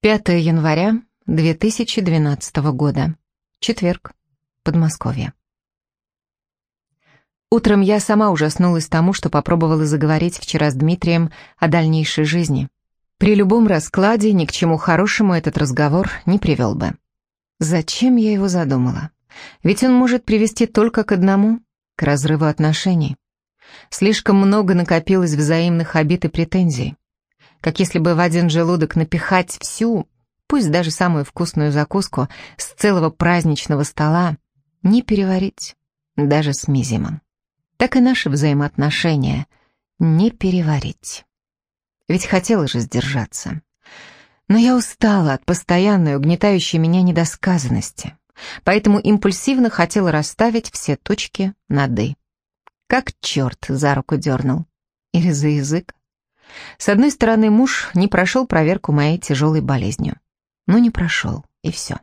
5 января 2012 года. Четверг. Подмосковье. Утром я сама ужаснулась тому, что попробовала заговорить вчера с Дмитрием о дальнейшей жизни. При любом раскладе ни к чему хорошему этот разговор не привел бы. Зачем я его задумала? Ведь он может привести только к одному — к разрыву отношений. Слишком много накопилось взаимных обид и претензий как если бы в один желудок напихать всю, пусть даже самую вкусную закуску с целого праздничного стола, не переварить, даже с мизимом. Так и наши взаимоотношения не переварить. Ведь хотела же сдержаться. Но я устала от постоянной угнетающей меня недосказанности, поэтому импульсивно хотела расставить все точки над «и». Как черт за руку дернул. Или за язык. С одной стороны, муж не прошел проверку моей тяжелой болезнью. Ну, не прошел, и все.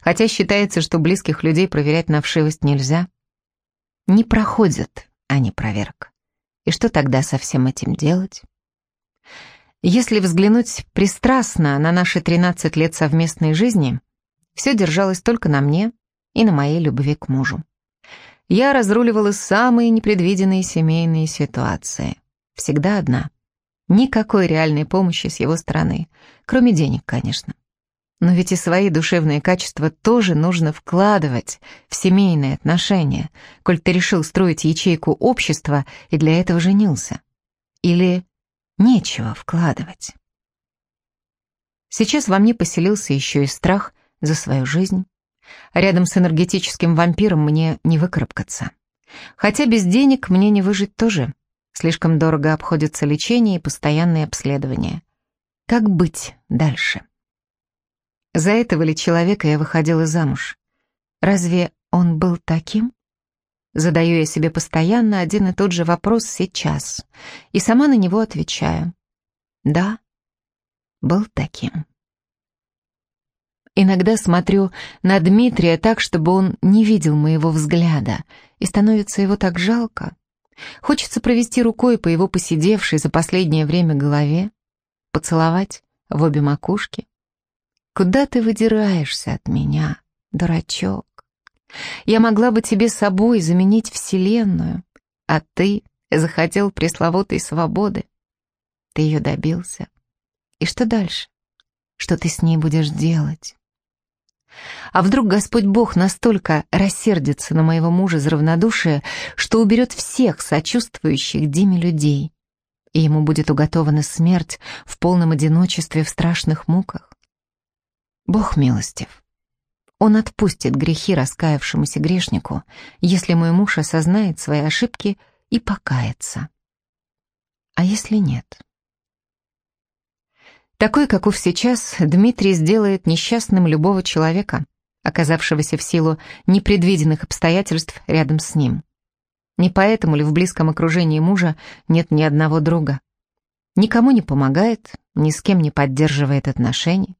Хотя считается, что близких людей проверять на вшивость нельзя. Не проходят они проверок. И что тогда со всем этим делать? Если взглянуть пристрастно на наши 13 лет совместной жизни, все держалось только на мне и на моей любви к мужу. Я разруливала самые непредвиденные семейные ситуации. Всегда одна. Никакой реальной помощи с его стороны, кроме денег, конечно. Но ведь и свои душевные качества тоже нужно вкладывать в семейные отношения, коль ты решил строить ячейку общества и для этого женился. Или нечего вкладывать. Сейчас во мне поселился еще и страх за свою жизнь. Рядом с энергетическим вампиром мне не выкарабкаться. Хотя без денег мне не выжить тоже. Слишком дорого обходится лечение и постоянные обследования. Как быть дальше? За этого ли человека я выходила замуж? Разве он был таким? Задаю я себе постоянно один и тот же вопрос сейчас, и сама на него отвечаю. Да, был таким. Иногда смотрю на Дмитрия так, чтобы он не видел моего взгляда, и становится его так жалко. Хочется провести рукой по его посидевшей за последнее время голове, поцеловать в обе макушки. Куда ты выдираешься от меня, дурачок? Я могла бы тебе собой заменить вселенную, а ты захотел пресловутой свободы. Ты ее добился. И что дальше? Что ты с ней будешь делать? А вдруг Господь Бог настолько рассердится на моего мужа за равнодушие, что уберет всех сочувствующих Диме людей, и ему будет уготована смерть в полном одиночестве в страшных муках? Бог милостив. Он отпустит грехи раскаявшемуся грешнику, если мой муж осознает свои ошибки и покается. А если нет? Такой, каков сейчас, Дмитрий сделает несчастным любого человека, оказавшегося в силу непредвиденных обстоятельств рядом с ним. Не поэтому ли в близком окружении мужа нет ни одного друга? Никому не помогает, ни с кем не поддерживает отношений.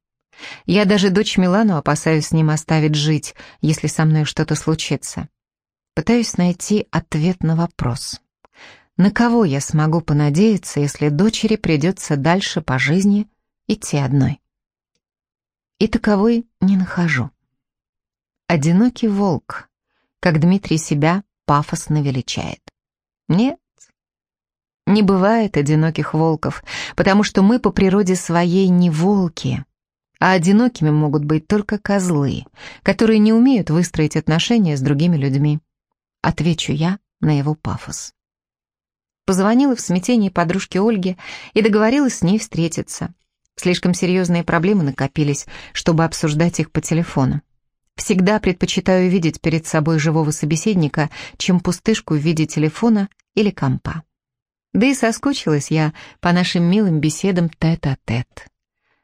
Я даже дочь Милану опасаюсь с ним оставить жить, если со мной что-то случится. Пытаюсь найти ответ на вопрос. На кого я смогу понадеяться, если дочери придется дальше по жизни идти одной. И таковой не нахожу. Одинокий волк, как Дмитрий себя пафосно величает. Нет, не бывает одиноких волков, потому что мы по природе своей не волки, а одинокими могут быть только козлы, которые не умеют выстроить отношения с другими людьми. Отвечу я на его пафос. Позвонила в смятении подружке Ольге и договорилась с ней встретиться. Слишком серьезные проблемы накопились, чтобы обсуждать их по телефону. Всегда предпочитаю видеть перед собой живого собеседника, чем пустышку в виде телефона или компа. Да и соскучилась я по нашим милым беседам тет-а-тет. -тет.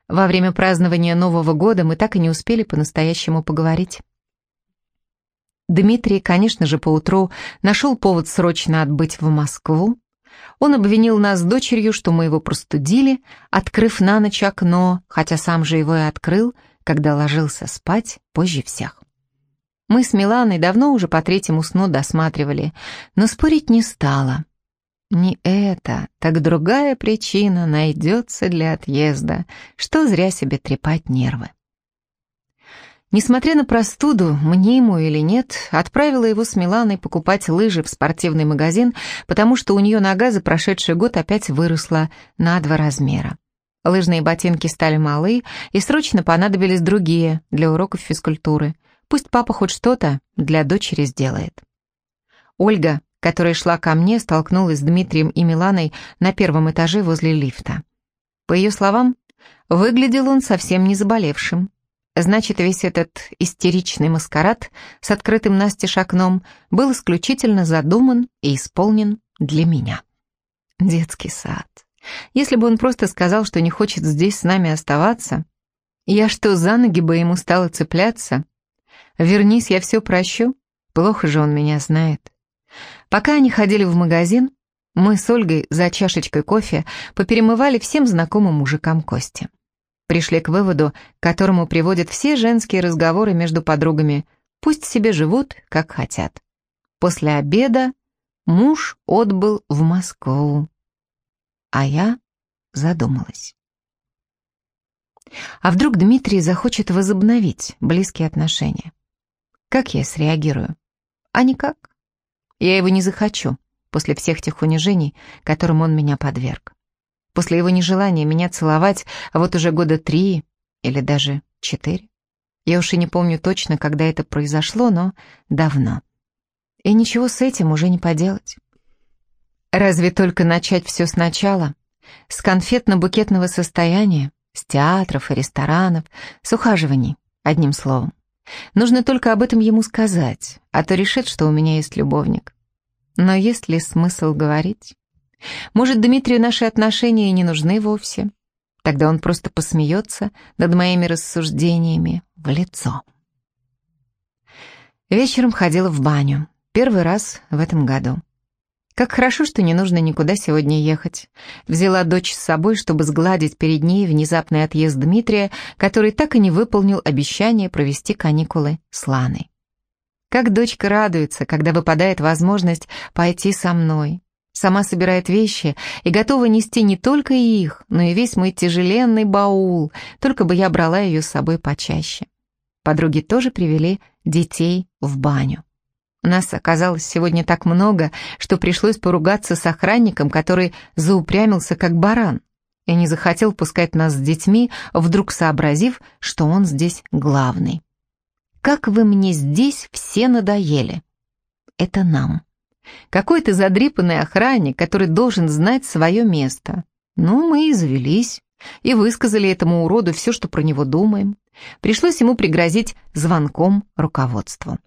Во время празднования Нового года мы так и не успели по-настоящему поговорить. Дмитрий, конечно же, поутру нашел повод срочно отбыть в Москву, он обвинил нас с дочерью, что мы его простудили, открыв на ночь окно, хотя сам же его и открыл, когда ложился спать позже всех. Мы с Миланой давно уже по третьему сну досматривали, но спорить не стала. Не это, так другая причина найдется для отъезда, что зря себе трепать нервы. Несмотря на простуду, мне ему или нет, отправила его с Миланой покупать лыжи в спортивный магазин, потому что у нее нога за прошедший год опять выросла на два размера. Лыжные ботинки стали малы, и срочно понадобились другие для уроков физкультуры. Пусть папа хоть что-то для дочери сделает. Ольга, которая шла ко мне, столкнулась с Дмитрием и Миланой на первом этаже возле лифта. По ее словам, выглядел он совсем не заболевшим. Значит, весь этот истеричный маскарад с открытым настежь окном был исключительно задуман и исполнен для меня. Детский сад. Если бы он просто сказал, что не хочет здесь с нами оставаться, я что, за ноги бы ему стала цепляться? Вернись, я все прощу. Плохо же он меня знает. Пока они ходили в магазин, мы с Ольгой за чашечкой кофе поперемывали всем знакомым мужикам кости пришли к выводу, к которому приводят все женские разговоры между подругами. Пусть себе живут, как хотят. После обеда муж отбыл в Москву. А я задумалась. А вдруг Дмитрий захочет возобновить близкие отношения? Как я среагирую? А никак. Я его не захочу после всех тех унижений, которым он меня подверг после его нежелания меня целовать, а вот уже года три или даже четыре. Я уж и не помню точно, когда это произошло, но давно. И ничего с этим уже не поделать. Разве только начать все сначала, с конфетно-букетного состояния, с театров и ресторанов, с ухаживаний, одним словом. Нужно только об этом ему сказать, а то решит, что у меня есть любовник. Но есть ли смысл говорить? Может, Дмитрию наши отношения и не нужны вовсе? Тогда он просто посмеется над моими рассуждениями в лицо. Вечером ходила в баню. Первый раз в этом году. Как хорошо, что не нужно никуда сегодня ехать. Взяла дочь с собой, чтобы сгладить перед ней внезапный отъезд Дмитрия, который так и не выполнил обещание провести каникулы с Ланой. Как дочка радуется, когда выпадает возможность пойти со мной сама собирает вещи и готова нести не только их, но и весь мой тяжеленный баул, только бы я брала ее с собой почаще. Подруги тоже привели детей в баню. Нас оказалось сегодня так много, что пришлось поругаться с охранником, который заупрямился как баран и не захотел пускать нас с детьми, вдруг сообразив, что он здесь главный. «Как вы мне здесь все надоели!» «Это нам», какой-то задрипанный охранник, который должен знать свое место. Ну, мы и завелись, и высказали этому уроду все, что про него думаем. Пришлось ему пригрозить звонком руководству.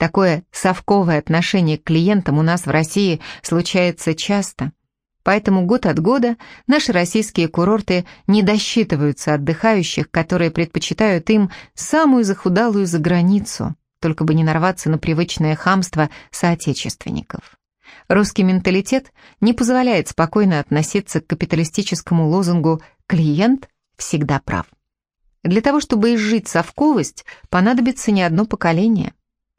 Такое совковое отношение к клиентам у нас в России случается часто. Поэтому год от года наши российские курорты не досчитываются отдыхающих, которые предпочитают им самую захудалую за границу, только бы не нарваться на привычное хамство соотечественников. Русский менталитет не позволяет спокойно относиться к капиталистическому лозунгу «клиент всегда прав». Для того, чтобы изжить совковость, понадобится не одно поколение.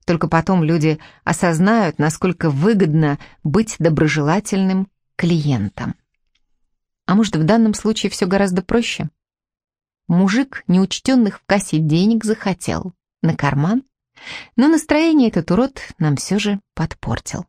Только потом люди осознают, насколько выгодно быть доброжелательным клиентом. А может, в данном случае все гораздо проще? Мужик неучтенных в кассе денег захотел. На карман но настроение этот урод нам все же подпортил.